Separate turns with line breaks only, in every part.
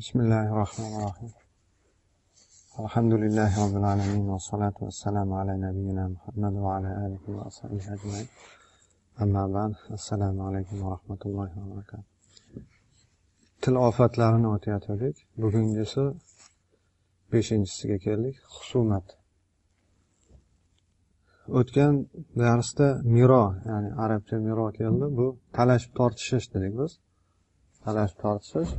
بسم الله الرحمن الرحيم الحمد لله رب العالمين والصلاة والسلام على نبينا محمد وعلى آله وأصحابه أجمعين أما بعد السلام عليكم ورحمة الله وبركاته til ofatlarini o'tayotgandik bugungisi beshinchisiga keldik husumat o'tgan darsda miro ya'ni arabcha miro keldi bu talashib tortishish dedik biz talashib tortishish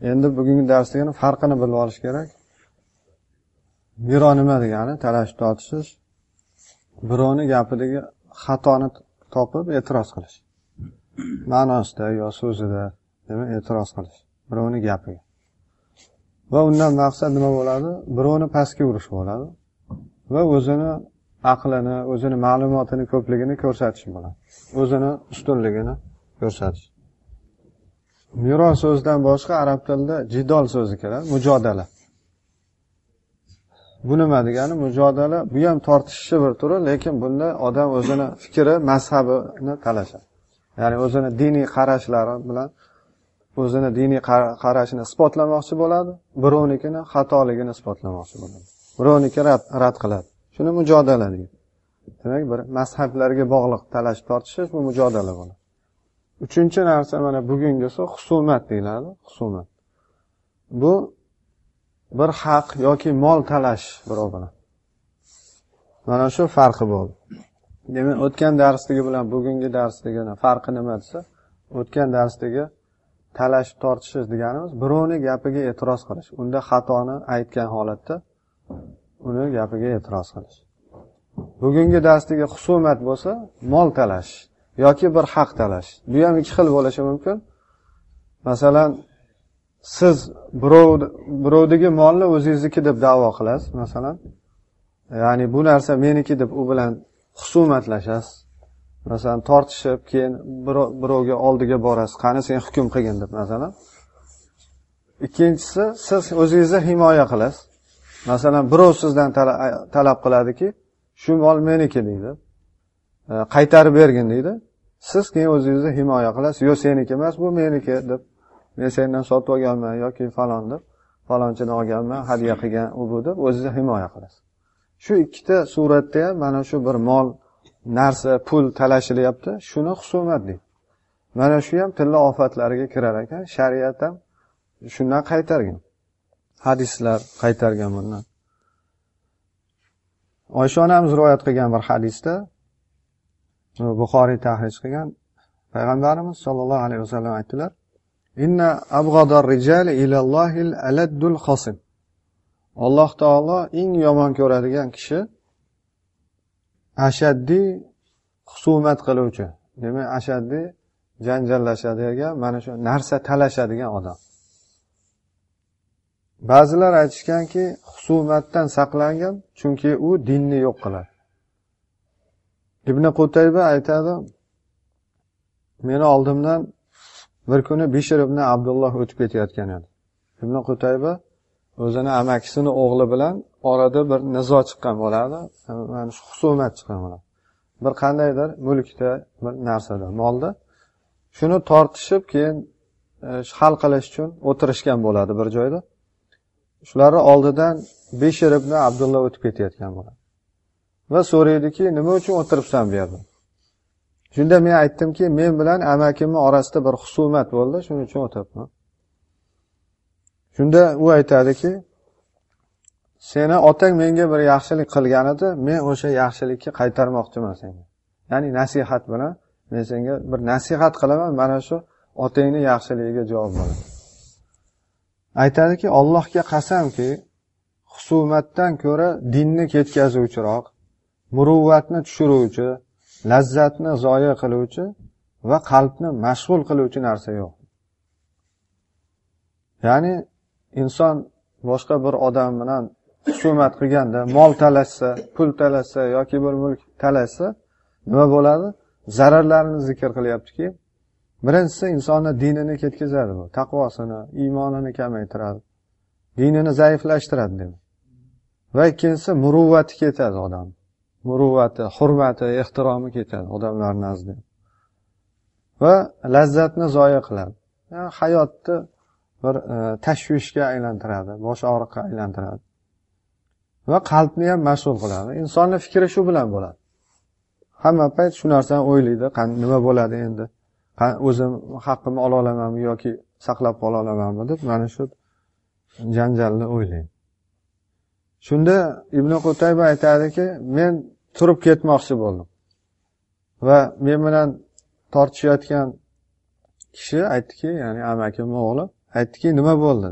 Endi bugungi darsligini farqini bilib olish kerak. Miro nima degani? Talashib tortishish. Birovni gapidagi xatoni topib e'tiroz qilish. Ma'nosida yo so'zida demak e'tiroz qilish. Birovni gapiga. Va undan maqsad nima bo'ladi? Birovni pastga urish bo'ladi. Va o'zini aqlini o'zini ma'lumotini ko'pligini ko'rsatish bo'ladi. O'zini ustunligini ko'rsatish. Miro so'zidan boshqa arab tilida jidol so'zi keladi mujodala. Bu nima degani? Mujodala bu ham tortishishni bir turi lekin bunda odam o'zini fikri mazhabini talashadi. Ya'ni o'zini diniy qarashlari bilan o'zini diniy qarashini isbotlamoqchi bo'ladi birovnikini xatoligini isbotlamoqchi bo'ladi. Birovniki rad qiladi. Shuni mujodala deydi. Demak bir mazhablarga bog'liq talash tortishish bu mujodala bo'ladi. Uchinchi narsa mana bugungisi husumat deyiladi husumat bu bir haq yoki mol talash birov bilan mana shu farqi bo'ldi. Demak o'tgan darsdagi bilan bugungi darsdagini farqi nima desa o'tgan darsdagi talash tortishish deganimiz birovni gapiga e'tiroz qilish. Unda xatoni aytgan holatda uni gapiga e'tiroz qilish. Bugungi darsdagi husumat bo'lsa mol talash yoki bir haq talash. Bu ham ikki xil bo'lishi mumkin. Masalan siz birov birovniki molni o'zingizniki deb davo qilasiz masalan. Ya'ni bu narsa meniki deb u bilan husumatlashasiz. Masalan tortishib keyin birovga oldiga borasiz. Qani sen hukm qilgin deb masalan. Ikkinchisi siz o'zingizni himoya qilasiz. Masalan birov sizdan talab qiladiki shu mol meniki deydi. Qaytarib bergin deydi. Siz keyin o'zingizni himoya qilasiz. Yo'q seniki emas bu meniki deb. Men sendan sotib olganman yoki falon deb. Falonchidan olganman hadya qilgan u bu deb o'zingizni himoya qilasiz. Shu ikkita suratda ham mana shu bir mol narsa pul talashilyapti shuni husumat deydi. Mana shu ham tilla ofatlariga kirar ekan. Shariat ham shundan qaytargan hadislar qaytargan bundan. Oysha onamiz rivoyat qilgan bir hadisda buxoriy tahrij qilgan payg'ambarimiz sollallohu alayhi vasallam aytdilar inna abg'adar rijali ilallohil aladdul xosim alloh taolo eng yomon ko'radigan kishi ashaddiy husumat qiluvchi demak ashaddiy janjallashadigan mana shu narsa talashadigan odam. Ba'zilar aytishganki husumatdan saqlangan chunki u dinni yo'q qiladi. Ibn qutayba aytadi meni oldimdan bir kuni bishir ibn abdulloh o'tib ketayotgan edi. Ibn qutayba o'zini amakisini o'g'li bilan orada bir nizo chiqqan bo'ladi mana shu husumat chiqqan bo'ladi. Bir qandaydir mulkda bir narsada molda shuni tortishib keyin e, hal qilish uchun o'tirishgan bo'ladi bir joyda. Shularni oldidan beshir ibn abdulloh o'tib ketayotgan bo'ladi. Va so'raydiki nima uchun o'tiribsan bu yerda? Shunda men aytdimki men bilan amakimni orasida bir husumat bo'ldi shuning uchun o'tiribman. Shunda u aytadiki seni otang menga bir yaxshilik qilgan edi men o'sha yaxshilikka qaytarmoqchiman senga. Ya'ni nasihat bilan men senga bir nasihat qilaman mana shu otangni yaxshiligiga javob bo'ladi aytadiki ollohga qasamki husumatdan ko'ra dinni ketkazuvchiroq muruvvatni tushiruvchi lazzatni zoya qiluvchi va qalbni mashg'ul qiluvchi narsa yo'q. Ya'ni inson boshqa bir odam bilan husumat qilganda mol talashsa pul talashsa yoki bir mulk talashsa nima bo'ladi? Zararlarini zikr qilyaptiki birinchisi insonni dinini ketkazadi bu taqvosini iymonini kamaytiradi dinini zaiflashtiradi demak. Va ikkinchisi muruvvati ketadi odam. Muruvvati hurmati ehtiromi ketadi odamlar nazdida. Va lazzatni zoya qiladi. Hayotni bir e, tashvishga aylantiradi bosh og'riqqa aylantiradi. Va qalbni ham mashg'ul qiladi. Insonni fikri shu bilan bo'ladi. Hamma payt shu narsani o'ylaydi. Nima bo'ladi endi? O'zim haqqimni ola olamanmi yoki saqlab qola olamanmi deb mana shu janjalni o'ylaydi. Shunda ibn qutayba aytadiki men turib ketmoqchi bo'ldim. Va men bilan tortishayotgan kishi aytdiki ya'ni amakim o'g'li aytdiki nima bo'ldi?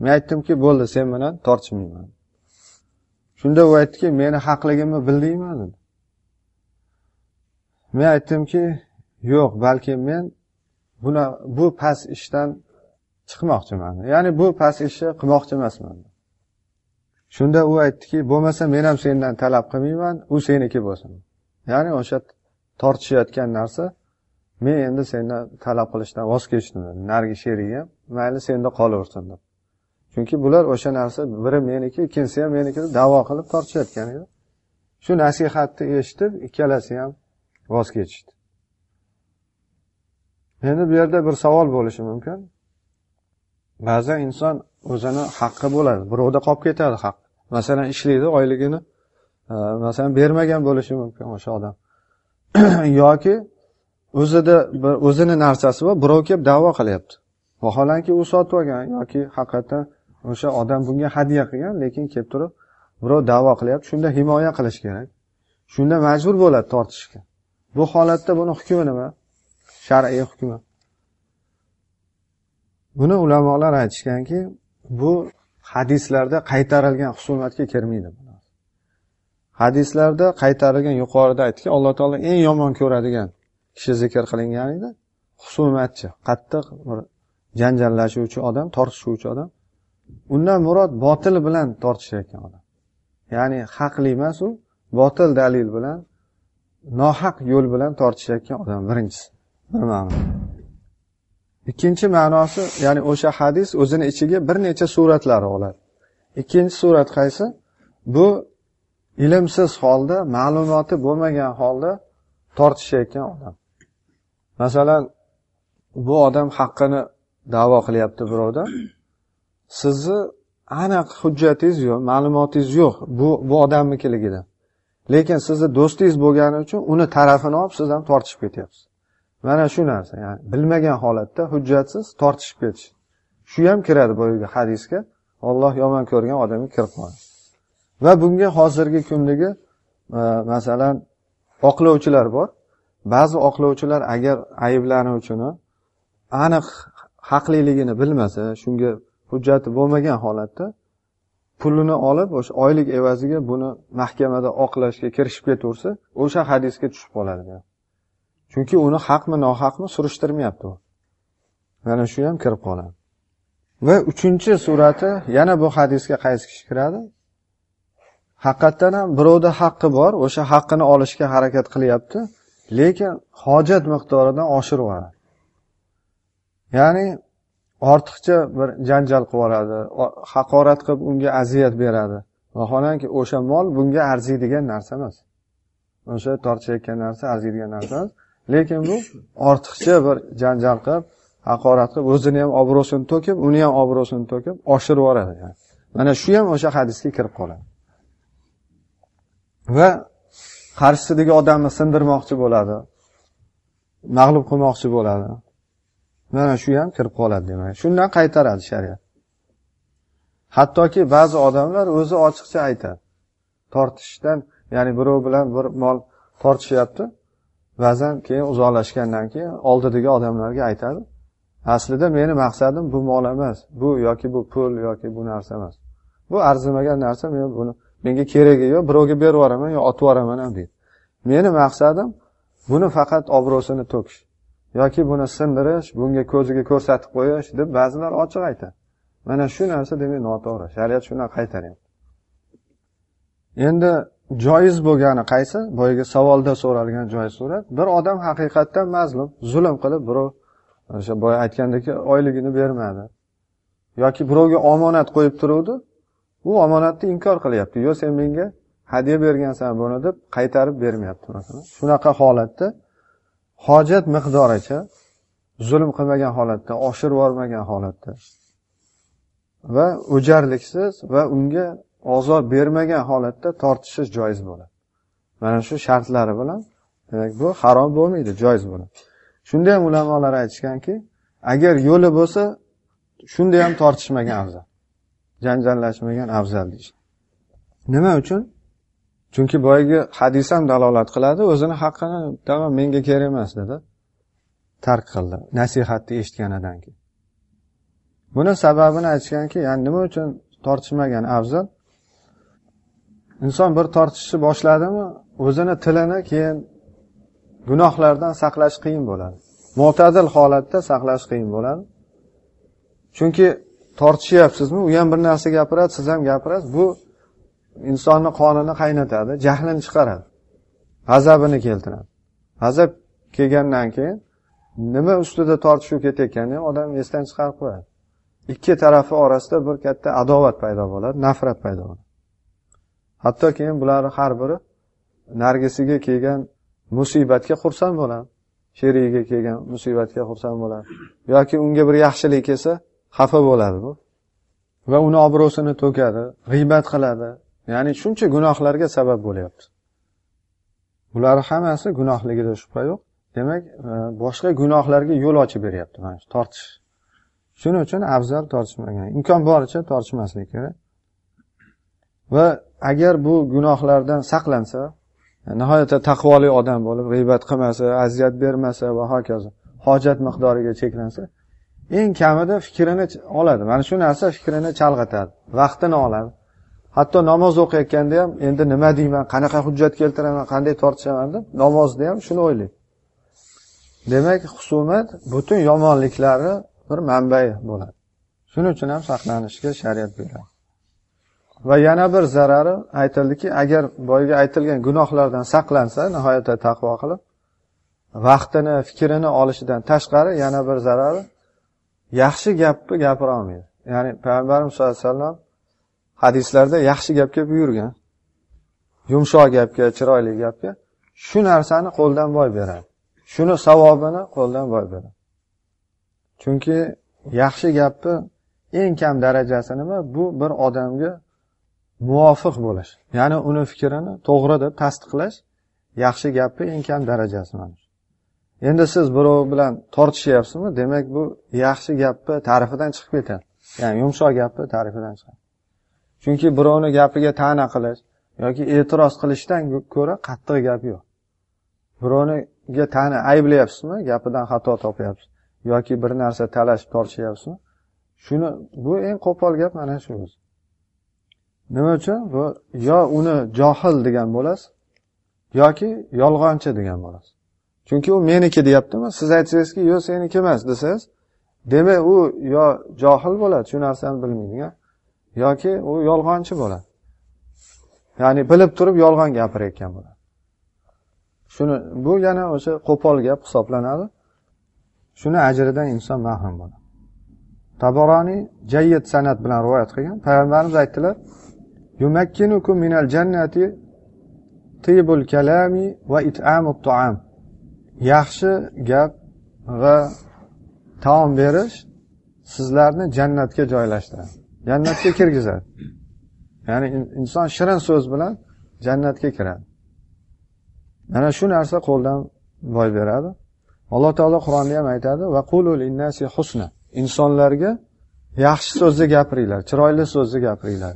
Men aytdimki bo'ldi sen bilan tortishmayman. Shunda u aytdiki meni haqligimni bildingmi dedi. Men aytdimki yo'q balki men buni bu past ishdan chiqmoqchiman. Ya'ni bu past ishni qilmoqchi emasman. Shunda u aytdiki bo'lmasa men ham sendan talab qilmayman u seniki bo'lsin. Ya'ni o'sha tortishayotgan narsa men endi sendan talab qilishdan voz kechdim. Narigi sherigim mayli senda qolaversin deb. Chunki bular o'sha narsa biri meniki ikkinchisi ham meniki deb davo qilib tortishayotgan edi. Shu nasihatni eshitib ikkalasi ham voz kechishdi. Endi bu yerda bir savol bo'lishi mumkin. Ba'zan inson o'zini haqqi bo'ladi birovda qolib ketadi haq. Masalan ishlaydi oyligini e, masalan bermagan bo'lishi mumkin o'sha odam. Yoki o'zida bir o'zini narsasi bor birov kelib da'vo qilyapti. Vaholanki u sotib olgan yoki haqiqatdan o'sha odam bunga hadya qilgan lekin kelib turib birov da'vo qilyapti shunda himoya qilish kerak. Shunda majbur bo'ladi tortishga. Bu holatda buni hukmi nima? Shar'iy hukmi. Buni ulamolar aytishganki bu hadislarda qaytarilgan husumatga kirmaydi hadislarda qaytarilgan yuqorida aytdiki alloh taolo eng yomon ko'radigan kishi zikr qilingan edi husumatchi qattiq bir janjallashuvchi odam tortishuvchi odam undan murod botil bilan tortishayotgan odam. Ya'ni haqli emas u botil dalil bilan nohaq yo'l bilan tortishayotgan odam birinchisi. Bir ma'no ikkinchi ma'nosi ya'ni o'sha hadis o'zini ichiga bir necha suratlar oladi. Ikkinchi surat qaysi? Bu ilmsiz holda ma'lumoti bo'lmagan holda tortishayotgan odam. Masalan bu odam haqqini davo qilyapti birovdan. Sizni aniq hujjatingiz yo'q ma'lumotingiz yo'q bu bu odamnikiligidan lekin sizni do'stingiz bo'lgani uchun uni tarafini olib siz ham tortishib ketyapsiz. Mana shu narsa ya'ni bilmagan holatda hujjatsiz tortishib ketish. Shu ham kiradi boyagi hadisga. Olloh yomon ko'rgan odamga kirib qoladi va bunga hozirgi kundagi e, masalan oqlovchilar bor. Ba'zi oqlovchilar agar ayblanuvchini aniq haqliligini bilmasa shunga hujjati bo'lmagan holatda pulini olib o'sha oylik evaziga buni mahkamada oqlashga kirishib ketaversa o'sha hadisga tushib qoladi. Chunki uni haqmi nohaqmi surishtirmayapti u. Mana shu ham kirib qoladi. Va uchinchi surati yana bu hadisga qaysi kishi kiradi? Haqiqatdan ham birovda haqqi bor o'sha haqqini olishga harakat qilyapti lekin hojat miqdoridan oshirib yuboradi ya'ni ortiqcha bir janjal qilib yuboradi haqorat qilib unga aziyat beradi. Vaholanki o'sha mol bunga arziydigan narsa emas. O'sha tortishayotgan narsa arziydigan narsa emas. Lekin bu ortiqcha bir janjal qilib haqorat qilib o'zini ham obro'sini to'kib uni ham obro'sini to'kib oshirib yuboradi. Mana shu ham o'sha hadisga kirib qoladi. Va qarshisidagi odamni sindirmoqchi bo'ladi mag'lub qilmoqchi bo'ladi. Mana shu ham kirib qoladi demak. Shundan qaytaradi shariat. Hattoki ba'zi odamlar o'zi ochiqcha aytadi. Tortishishdan ya'ni birov bilan bir mol tortishyapti. Ba'zan keyin uzoqlashgandan keyin oldidagi odamlarga aytadi aslida meni maqsadim bu mol emas bu yoki bu pul yoki bu narsa emas. Bu arzimagan narsa men buni menga keragi yo'q birovga berib yuboraman yo otib yuboraman ham deydi. Meni maqsadim buni faqat obro'sini to'kish yoki buni sindirish bunga ko'ziga ko'rsatib qo'yish deb ba'zilar ochiq aytadi. Mana shu narsa demak noto'g'ri shariat shundan qaytaryapti. Endi joiz bo'lgani qaysi? Boyagi savolda so'ralgan joiz surat. Bir odam haqiqatdan mazlum zulm qilib birov o'sha boya aytgandek oyligini bermadi. Yoki birovga omonat qo'yib turuvdi. U omonatni inkor qilyapti. Yo'q sen menga hadya bergansan buni deb qaytarib bermayapti masalan. Shunaqa holatda hojat miqdoricha zulm qilmagan holatda oshirib yubormagan holatda va o'jarliksiz va unga ozor bermagan holatda tortishish joiz bo'ladi. Mana shu shartlari bilan demak bu harom bo'lmaydi joiz bo'ladi. Shunda ham ulamolar aytishganki agar yo'li bo'lsa shunda ham tortishmagan afzal. Janjallashmagan afzal deyishdi. Nima uchun? Chunki boyagi hadis ham dalolat qiladi o'zini haqqini tamom menga kerak emas dedi. Tark qildi nasihatni eshitganidan keyin. Buni sababini aytishganki ya'ni nima uchun tortishmagan afzal? Inson bir tortishishni boshladimi o'zini tilini keyin gunohlardan saqlash qiyin bo'ladi. Mo'tadil holatda saqlash qiyin bo'ladi. Chunki tortishyapsizmi u ham bir narsa gapiradi siz ham gapirasiz bu insonni qonini qaynatadi jahlini chiqaradi g'azabini keltiradi. G'azab kelgandan keyin nima ustida tortishuv ketayotganini ham odam esdan chiqarib qo'yadi. Ikki tarafi orasida bir katta adovat paydo bo'ladi nafrat paydo bo'ladi. Hatto keyin bularni har biri nargisiga kelgan musibatga xursand bo'ladi. Sherigiga kelgan musibatga xursand bo'ladi. Yoki unga bir yaxshilik kelsa xafa bo'ladi bu. Va uni obro'sini to'kadi g'iybat qiladi. Ya'ni shuncha gunohlarga sabab bo'lyapti. Bular hammasi gunohligida shubha yo'q. Demak e, boshqa gunohlarga yo'l ochib beryapti mana shu tortish. Shuning uchun afzal tortishmagan. Imkon boricha tortishmaslik kerak. Va agar bu gunohlardan saqlansa nihoyatda taqvoli odam bo'lib g'iybat qilmasa aziyat bermasa va hokazo hojat miqdoriga cheklansa eng kamida fikrini oladi. Mana shu narsa fikrini chalg'itadi vaqtini oladi. Hatto namoz o'qiyotganda ham endi nima deyman qanaqa hujjat keltiraman qanday tortishaman deb namozda ham shuni o'ylaydi. Demak husumat butun yomonliklarni bir manbai bo'ladi. Shuning uchun ham saqlanishga shariat beradi. Va yana bir zarari aytildiki agar boyagi aytilgan gunohlardan saqlansa nihoyatda taqvo qilib vaqtini fikrini olishidan tashqari yana bir zarari yaxshi gapni gapira olmaydi. Ya'ni payg'ambarimiz sallallohu alayhi vasallam hadislarda yaxshi gapga buyurgan. Yumshoq gapga chiroyli gapga shu narsani qo'ldan boy beradi. Shuni savobini qo'ldan boy beradi. Chunki yaxshi gapni eng kam darajasi nima? Bu bir odamga muvofiq bo'lish. Ya'ni uni fikrini to'g'ri deb tasdiqlash yaxshi gapni eng kam darajasi mana shu endi siz birov bilan tortishyapsizmi demak bu yaxshi gapni ta'rifidan chiqib ketadi. Ya'ni yumshoq gapni ta'rifidan chiqadi. Chunki birovni gapiga ta'na qilish yoki e'tiroz qilishdan ko'ra qattiq gap yo'q. Birovniga ta'na ayblayapsizmi gapidan xato topyapsiz yoki bir narsa talashib tortishyapsizmi? Shuni bu eng qo'pol gap mana shu o'zi. Nima uchun? Bu yo uni johil degan bo'lasiz yoki yolg'onchi degan bo'lasiz. Chunki u meniki deyaptimi? Siz aytsangizki yo'q seniki emas desangiz demak u yo johil bo'ladi shu narsani bilmaydigan yoki u yolg'onchi bo'ladi. Ya'ni bilib turib yolg'on gapirayotgan bo'ladi. Shuni bu yana o'sha qo'pol gap hisoblanadi. Shuni ajridan inson mahrum bo'ladi. Taboroniy jayyid san'at bilan rivoyat qilgan. Payg'ambarimiz aytdilar yumakkinukum minal jannati tibul kalami va it'amut taam yaxshi gap va taom berish sizlarni jannatga joylashtiradi. Jannatga kirgizadi. Ya'ni inson shirin so'z bilan jannatga kiradi. Mana shu narsa qo'ldan boy beradi. Alloh taolo qur'onda ham aytadi va innasi husna. Insonlarga yaxshi so'zni gapiringlar chiroyli so'zni gapiringlar.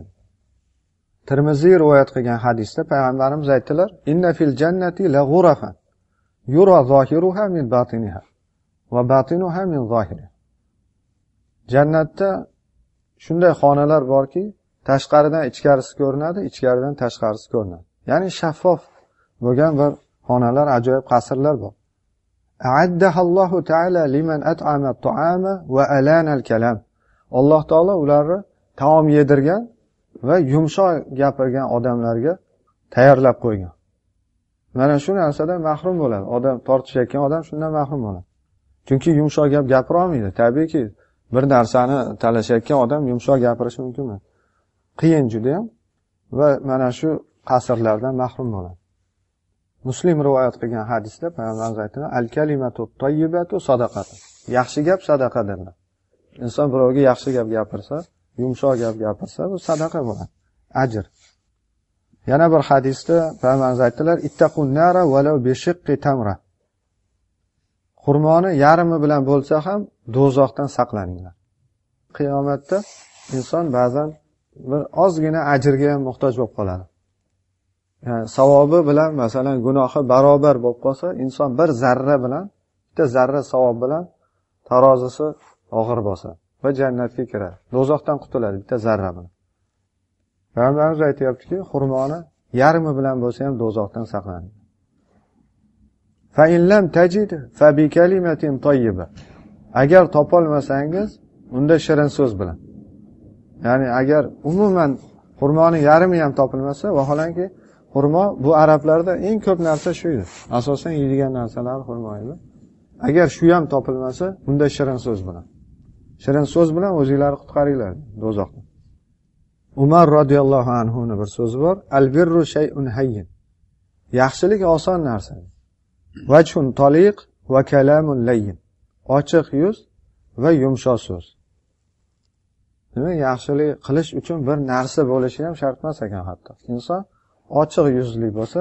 Termiziy rivoyat qilgan hadisda payg'ambarimiz aytdilar inna fil jannati la g'urafan yura zohiruha min batiniha va batinuha min zohiri jannatda shunday xonalar borki tashqaridan ichkarisi ko'rinadi ichkaridan tashqarisi ko'rinadi. Ya'ni shaffof bo'lgan bir xonalar ajoyib qasrlar bor. Allohu taala liman at'ama taama va alana al kalam alloh taolo ularni taom yedirgan va yumshoq gapirgan odamlarga tayyorlab qo'ygan. Mana shu narsadan mahrum bo'ladi. Odam tortishayotgan odam shundan mahrum bo'ladi. Chunki yumshoq gap gapira olmaydi tabiiyki bir narsani talashayotgan odam yumshoq gapirishi mumkin emas. Qiyin judayam va mana shu qasrlardan mahrum bo'ladi. Muslim rivoyat qilgan hadisda payg'ambarimiz aytdilar al kalimatu toyyibatu sadaqatu. Yaxshi gap sadaqadir inson birovga yaxshi gap gapirsa yumshoq gap gapirsa bu sadaqa bo'ladi. Ajr. Yana bir hadisda payg'ambarimiz aytdilar ittaqun tamra. Xurmoni yarmi bilan bo'lsa ham do'zaxdan saqlaninglar. Qiyomatda inson ba'zan bir ozgina ajrga ham muhtoj bo'lib qoladi. Yani savobi bilan masalan gunohi barobar bo'lib qolsa inson bir zarra bilan bitta zarra savob bilan tarozisi og'ir bosadi va jannatga kiradi do'zaxdan qutuladi bitta zarra bilan payg'ambarimiz aytyaptiki xurmoni yarmi bilan bo'lsa ham do'zaxdan saqlanadi. Agar topolmasangiz unda shirin so'z bilan. Ya'ni agar umuman xurmoni yarmi ham topilmasa vaholanki xurmo bu arablarda eng ko'p narsa shu edi. Asosan yeydigan narsalar xurmo edi agar shu ham topilmasa unda shirin so'z bilan. Shirin so'z bilan o'zinglarni qutqaringlar do'zaxdan umar roziyallohu anhuni bir so'zi bor. Al birru shayun hayyin. Yaxshilik oson narsa. Vajhun toliq va kalamun layyin. Ochiq yuz va yumshoq so'z. Demak yaxshilik qilish uchun bir narsa bo'lishi ham shart emas ekan hatto. Inson ochiq yuzli bo'lsa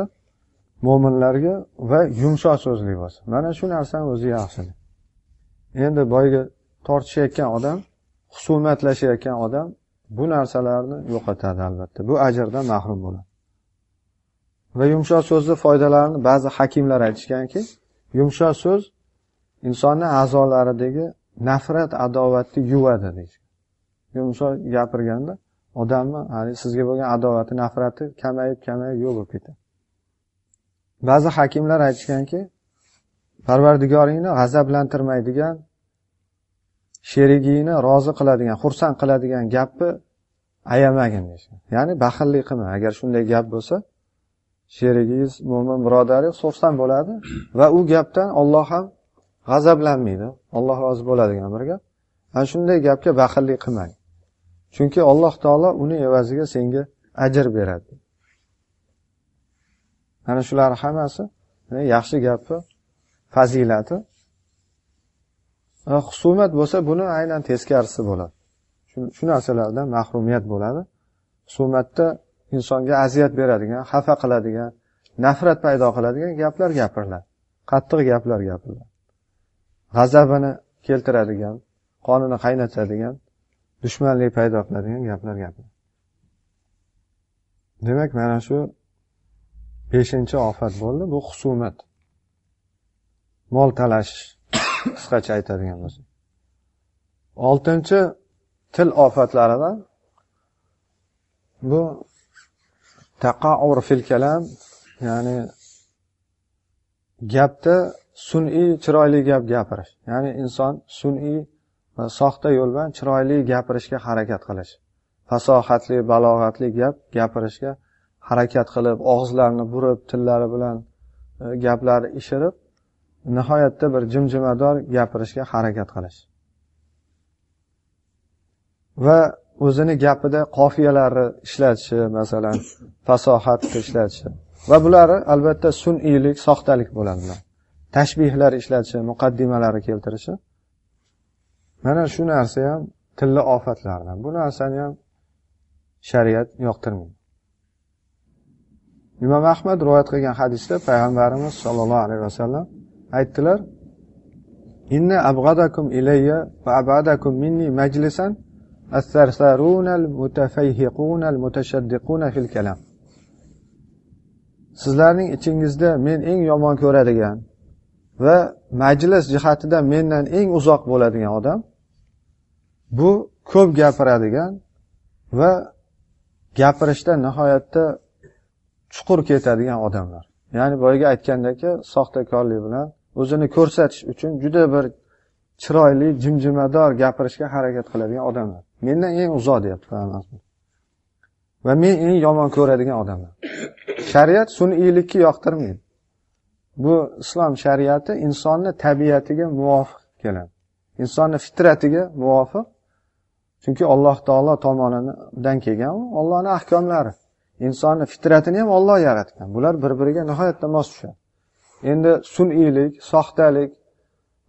mo'minlarga va yumshoq so'zli bo'lsa mana shu narsani o'zi yaxshilik. Endi boyagi tortishayotgan odam husumatlashayotgan odam bu narsalarni yo'qotadi albatta. Bu ajrdan mahrum bo'ladi. Va yumshoq so'zni foydalarini ba'zi hakimlar aytishganki yumshoq so'z insonni a'zolaridagi nafrat adovatni yuvadi deyishgan. Yumshoq gapirganda odamni sizga bo'lgan adovati nafrati kamayib kamayib yo'q bo'lib ketadi. Ba'zi hakimlar aytishganki parvardigoringni g'azablantirmaydigan sherigingni rozi qiladigan xursand qiladigan gapni ayamagin deyishgan. Ya'ni baxillik qilma agar shunday gap bo'lsa sherigingiz mo'min birodaringiz xursand bo'ladi va u gapdan olloh ham g'azablanmaydi. Olloh rozi bo'ladigan bir gap. Ana shunday gapga baxillik qilmang. Chunki alloh taolo uni evaziga senga ajr beradi. Mana shular hammasi yaxshi gapi fazilati husumat bo'lsa buni aynan teskarisi bo'ladi. Shu narsalardan mahrumiyat bo'ladi. Husumatda insonga aziyat beradigan xafa qiladigan nafrat paydo qiladigan gaplar gapiriladi. Qattiq gaplar gapiriladi. G'azabini keltiradigan qonini qaynatadigan dushmanlik paydo qiladigan gaplar gapiriladi. Demak mana shu beshinchi ofat bo'ldi. Bu husumat mol talashish qisqacha aytadigan bo'lsak. Oltinchi til ofatlaridan bu taqaur fil kalam ya'ni gapda sun'iy chiroyli gap gapirish. Ya'ni inson sun'iy va soxta yo'l bilan chiroyli gapirishga harakat qilish. Fasohatli balog'atli gap gapirishga harakat qilib og'izlarini burib tillari bilan e, gaplarni ishirib nihoyatda bir jimjimador gapirishga harakat qilish. Va o'zini gapida qofiyalarni ishlatishi masalan fasohatni ishlatishi. Va bulari albatta sun'iylik soxtalik bo'ladi tashbihlar ishlatishi muqaddimalarni keltirishi. Mana shu narsa ham tilla ofatlardan. Bu narsani ham shariat yoqtirmaydi. Imom ahmad rivoyat qilgan hadisda payg'ambarimiz sollallohu alayhi vasallam aytdilar inna abg'adakum ilayya va abadakum minni majlisan fil kalam. Sizlarning ichingizda men eng yomon ko'radigan va majlis jihatidan mendan eng uzoq bo'ladigan odam bu ko'p gapiradigan va gapirishda nihoyatda chuqur ketadigan odamlar. Ya'ni boyagi aytgandek soxtakorlik bilan o'zini ko'rsatish uchun juda bir chiroyli jimjimador gapirishga harakat qiladigan odamlar. Mendan eng uzoq deyapti va men eng yomon ko'radigan odamlar. Shariat sun'iylikka yoqtirmaydi. Bu islom shariati insonni tabiatiga muvofiq keladi. Insonni fitratiga muvofiq. Chunki alloh taolo tomonidan kelgan ollohni ahkomlari. Insonni fitratini ham olloh yaratgan. Bular bir biriga nihoyatda mos tushadi. Endi sun'iylik soxtalik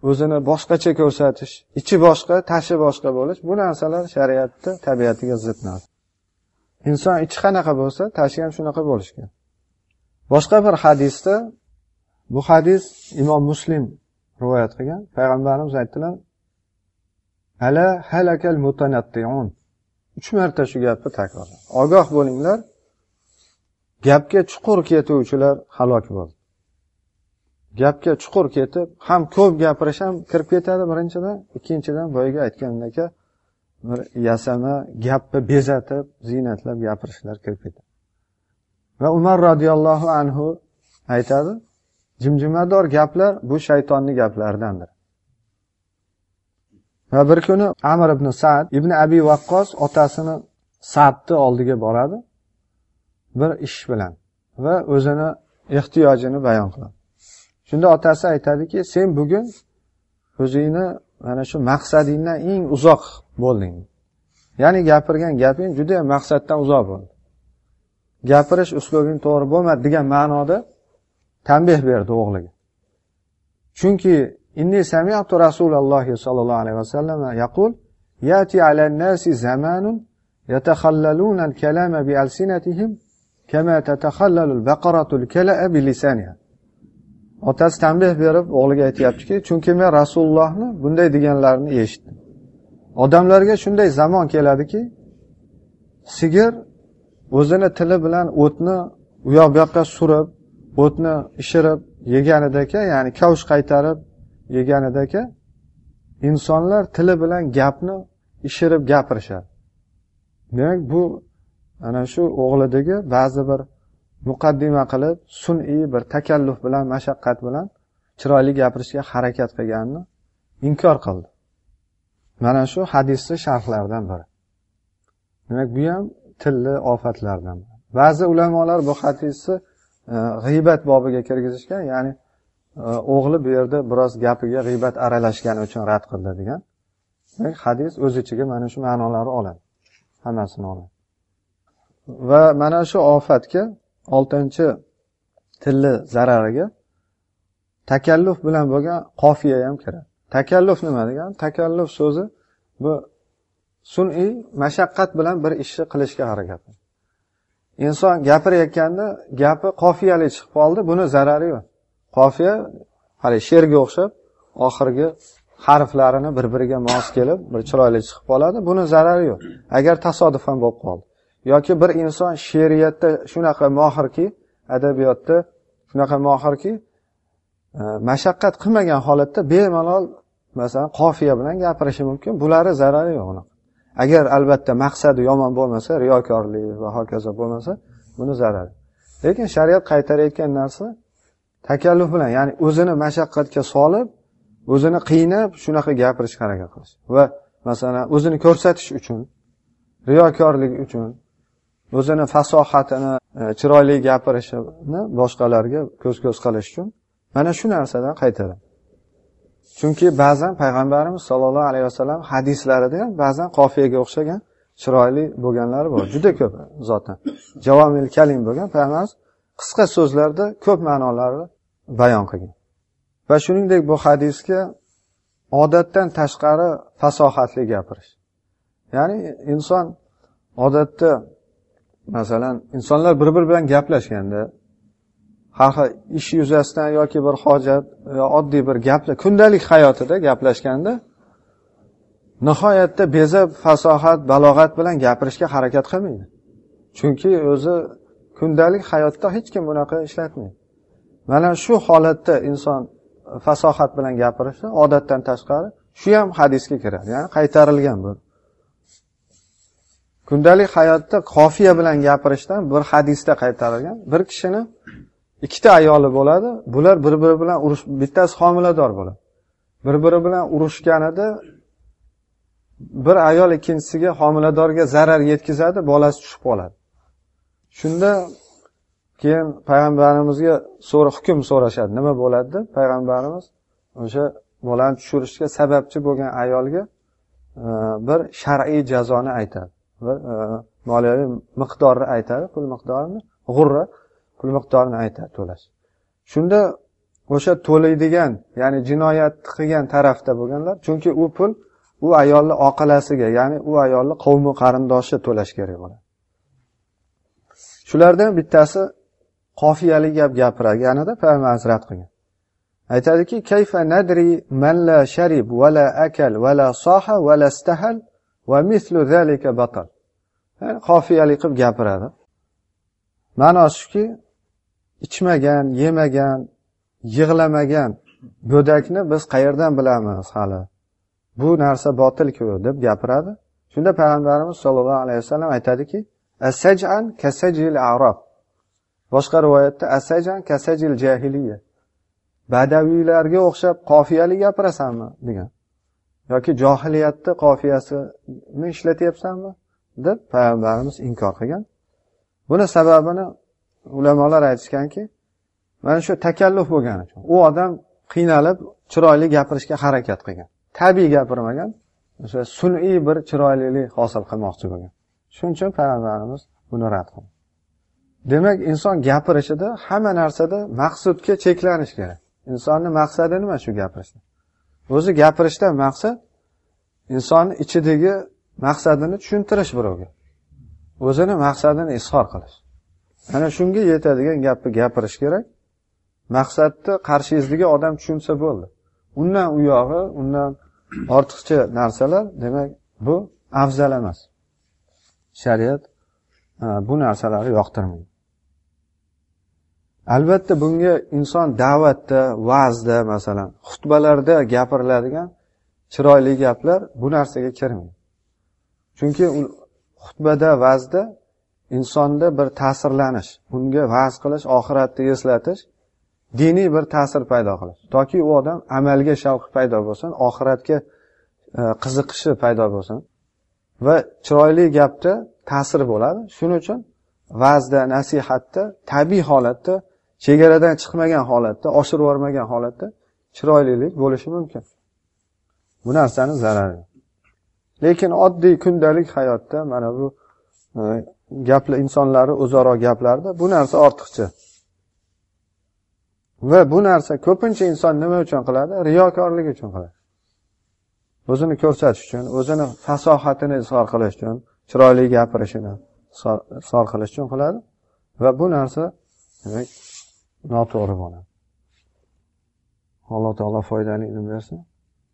o'zini boshqacha ko'rsatish ichi boshqa tashi boshqa bo'lish bu narsalar shariatni tabiatiga zid narsa. Inson ichi qanaqa bo'lsa tashi ham shunaqa bo'lishgan. Boshqa bir hadisda bu hadis imom muslim rivoyat qilgan. Payg'ambarimiz aytdilar ala halakal mutanattiun. Uch marta shu gapni takrorla ogoh bo'linglar gapga chuqur ketuvchilar halok bo'ldi. Gapga chuqur ketib ham ko'p gapirish ham kirib ketadi birinchidan ikkinchidan boyagi aytganimdek bir yasama gapni bezatib ziynatlab gapirishlar kirib ketadi. Va umar roziyallohu anhu aytadi jimjimador gaplar bu shaytonni gaplaridandir. Va bir kuni amir ibn sad ibn abi vaqqos otasini sadni oldiga boradi bir ish bilan va o'zini ehtiyojini bayon qiladi. Shunda otasi aytadiki sen bugun o'zingni mana shu maqsadingdan eng uzoq bo'lding. Ya'ni gapirgan gaping juda maqsaddan uzoq bo'ldi. Gapirish uslubing to'g'ri bo'lmadi degan ma'noda tanbeh berdi o'g'liga. Chunki inni sami'tu rasululloh sollallohu alayhi vasallam yaqul yati ala nasi zamanun yatakhallaluna al-kalama bi kama tatakhallalu al-baqaratu al-kala'a bi lisaniha. Otasi tanbeh berib o'g'liga aytyaptiki chunki men rasulullohni bunday deganlarini eshitdim. Odamlarga shunday zamon keladiki sigir o'zini tili bilan o'tni u yoq bu yoqqa surib o'tni ishirib yeganidaka ya'ni kavush qaytarib yeganidaka insonlar tili bilan gapni ishirib gapirishadi. Demak bu ana shu o'g'lidagi ba'zi bir muqaddima qilib sun'iy bir takalluf bilan mashaqqat bilan chiroyli gapirishga harakat qilganini inkor qildi. Mana shu hadisni sharhlaridan biri. Demak bu ham tilli ofatlardan ba'zi ulamolar bu hadisni e, g'iybat bobiga kirgizishgan ya'ni e, o'g'li bu yerda biroz gapiga g'iybat aralashgani uchun rad qildi degan. Demak hadis o'z ichiga mana shu ma'nolarni oladi. Hammasini oladi. Va mana shu ofatga oltinchi tilni zarariga takalluf bilan bo'lgan qofiya ham kiradi. Takalluf nima degani takalluf so'zi bu sun'iy mashaqqat bilan bir ishni qilishga harakat. Inson gapirayotganda gapi qofiyali chiqib qoldi buni zarari yo'q. Qofiya hali she'rga o'xshab oxirgi harflarini bir biriga mos kelib bir chiroyli chiqib qoladi buni zarari yo'q. Agar tasodifan bo'lib qoldi. Yoki bir inson she'riyatda shunaqa mohirki adabiyotda shunaqa mohirki e, mashaqqat qilmagan holatda bemalol masalan qofiya bilan gapirishi mumkin. Bulari zarari yo'q unaqa. Agar albatta maqsadi yomon bo'lmasa riyokorlik va hokazo bo'lmasa buni zarari. Lekin shariat qaytarayotgan narsa takalluf bilan ya'ni o'zini mashaqqatga solib o'zini qiynab shunaqa gapirishga harakat qilish. Va masalan o'zini ko'rsatish uchun riyokorlik uchun o'zini fasohatini e, chiroyli gapirishini boshqalarga ko'z ko'z qilish uchun mana shu narsadan qaytaradi chunki ba'zan payg'ambarimiz sollallohu alayhi vasallam hadislarida ham ba'zan qofiyaga o'xshagan chiroyli bo'lganlari bor juda ko'p zotan javomil kalim bo'lgan payg'ambarimiz qisqa so'zlarda ko'p ma'nolarni bayon qilgan. Va shuningdek bu hadisga odatdan tashqari fasohatli gapirish. Ya'ni inson odatda masalan insonlar bir biri bilan gaplashganda har xil ish yuzasidan yoki bir hojat yo oddiy bir gapla kundalik hayotida gaplashganda nihoyatda bezab fasohat balog'at bilan gapirishga harakat qilmaydi. Chunki o'zi kundalik hayotda hech kim bunaqa ishlatmaydi. Mana shu holatda inson fasohat bilan gapirishi odatdan tashqari shu ham hadisga kiradi. Ya'ni qaytarilgan bu kundalik hayotda qofiya bilan gapirishdan bir hadisda qaytarilgan. Bir kishini ikkita ayoli bo'ladi. Bular bir biri bilan urush bittasi homilador bo'ladi. Bir biri bilan urushganida bir ayol ikkinchisiga homiladorga zarar yetkazadi bolasi tushib qoladi. Shunda keyin payg'ambarimizga so'ra hukm so'rashadi. Nima bo'ladi deb payg'ambarimiz o'sha bolani tushirishga sababchi bo'lgan ayolga e, bir shar'iy jazoni aytadi. Va e, moliyaviy miqdorni aytadi pul miqdorini g'urra pul miqdorini aytadi to'lash. Shunda o'sha to'laydigan ya'ni jinoyatni qilgan tarafda bo'lganlar chunki u pul u ayolni oqilasiga ya'ni u ayolni qavmi qarindoshi to'lash kerak bo'ladi. Shulardan bittasi qofiyali gap gapirganida payg'ambar hazrat qilgan. Aytadiki kayfa nadri man la sharib va la akal va la soha va la stahal va mislu zalika batal. Qofiyali qilib gapiradi. Ma'nosi shuki ichmagan yemagan yig'lamagan go'dakni biz qayerdan bilamiz hali? Bu narsa botilku deb gapiradi. Shunda payg'ambarimiz sollallohu alayhi vasallam aytadiki asajan kasajil arob boshqa rivoyatda asajan kasajil jahiliya. Badaviylarga o'xshab qofiyali gapirasanmi degan. Yoki johiliyatni qofiyasini ishlatyapsanmi? Deb payg'ambarimiz inkor qilgan. Buni sababini ulamolar aytishganki mana shu takalluf bo'lgani uchun. U odam qiynalib chiroyli gapirishga harakat qilgan. Tabiiy gapirmagan o'sha sun'iy bir chiroylilik hosil qilmoqchi bo'lgan. Shuning uchun payg'ambarimiz buni rad qildi. Demak inson gapirishida hamma narsada maqsudga cheklanish kerak. Insonni maqsadi nima shu gapirishda? O'zi gapirishdan maqsad insonni ichidagi maqsadini tushuntirish birovga. O'zini maqsadini izhor qilish. Ana shunga yetadigan gapni gapirish kerak. Maqsadni qarshingizdagi odam tushunsa bo'ldi. Undan u yog'i undan ortiqcha narsalar demak bu afzal emas. Shariat e, bu narsalarni yoqtirmaydi. Albatta bunga inson da'vatda va'zda masalan xutbalarda gapiriladigan chiroyli gaplar bu narsaga kirmaydi. Chunki xutbada va'zda insonda bir ta'sirlanish unga va'z qilish oxiratni eslatish diniy bir ta'sir paydo qilish. Toki u odam amalga shavqi paydo bo'lsin oxiratga e, qiziqishi paydo bo'lsin va chiroyli gapda ta'sir bo'ladi. Shuning uchun va'zda nasihatda tabiiy holatda chegaradan chiqmagan holatda oshirib yubormagan holatda chiroylilik bo'lishi mumkin. Bu narsani zarari. Lekin oddiy kundalik hayotda mana bu e, gaplar insonlarni o'zaro gaplarida bu narsa ortiqcha. Va bu narsa ko'pincha inson nima uchun qiladi? Riyokorlik uchun qiladi. O'zini ko'rsatish uchun o'zini fasohatini izhor qilish uchun chiroyli gapirishini izhor qilish uchun qiladi. Va bu narsa demak noto'g'ri bo'ladi. Alloh taolo foydali ilm bersin.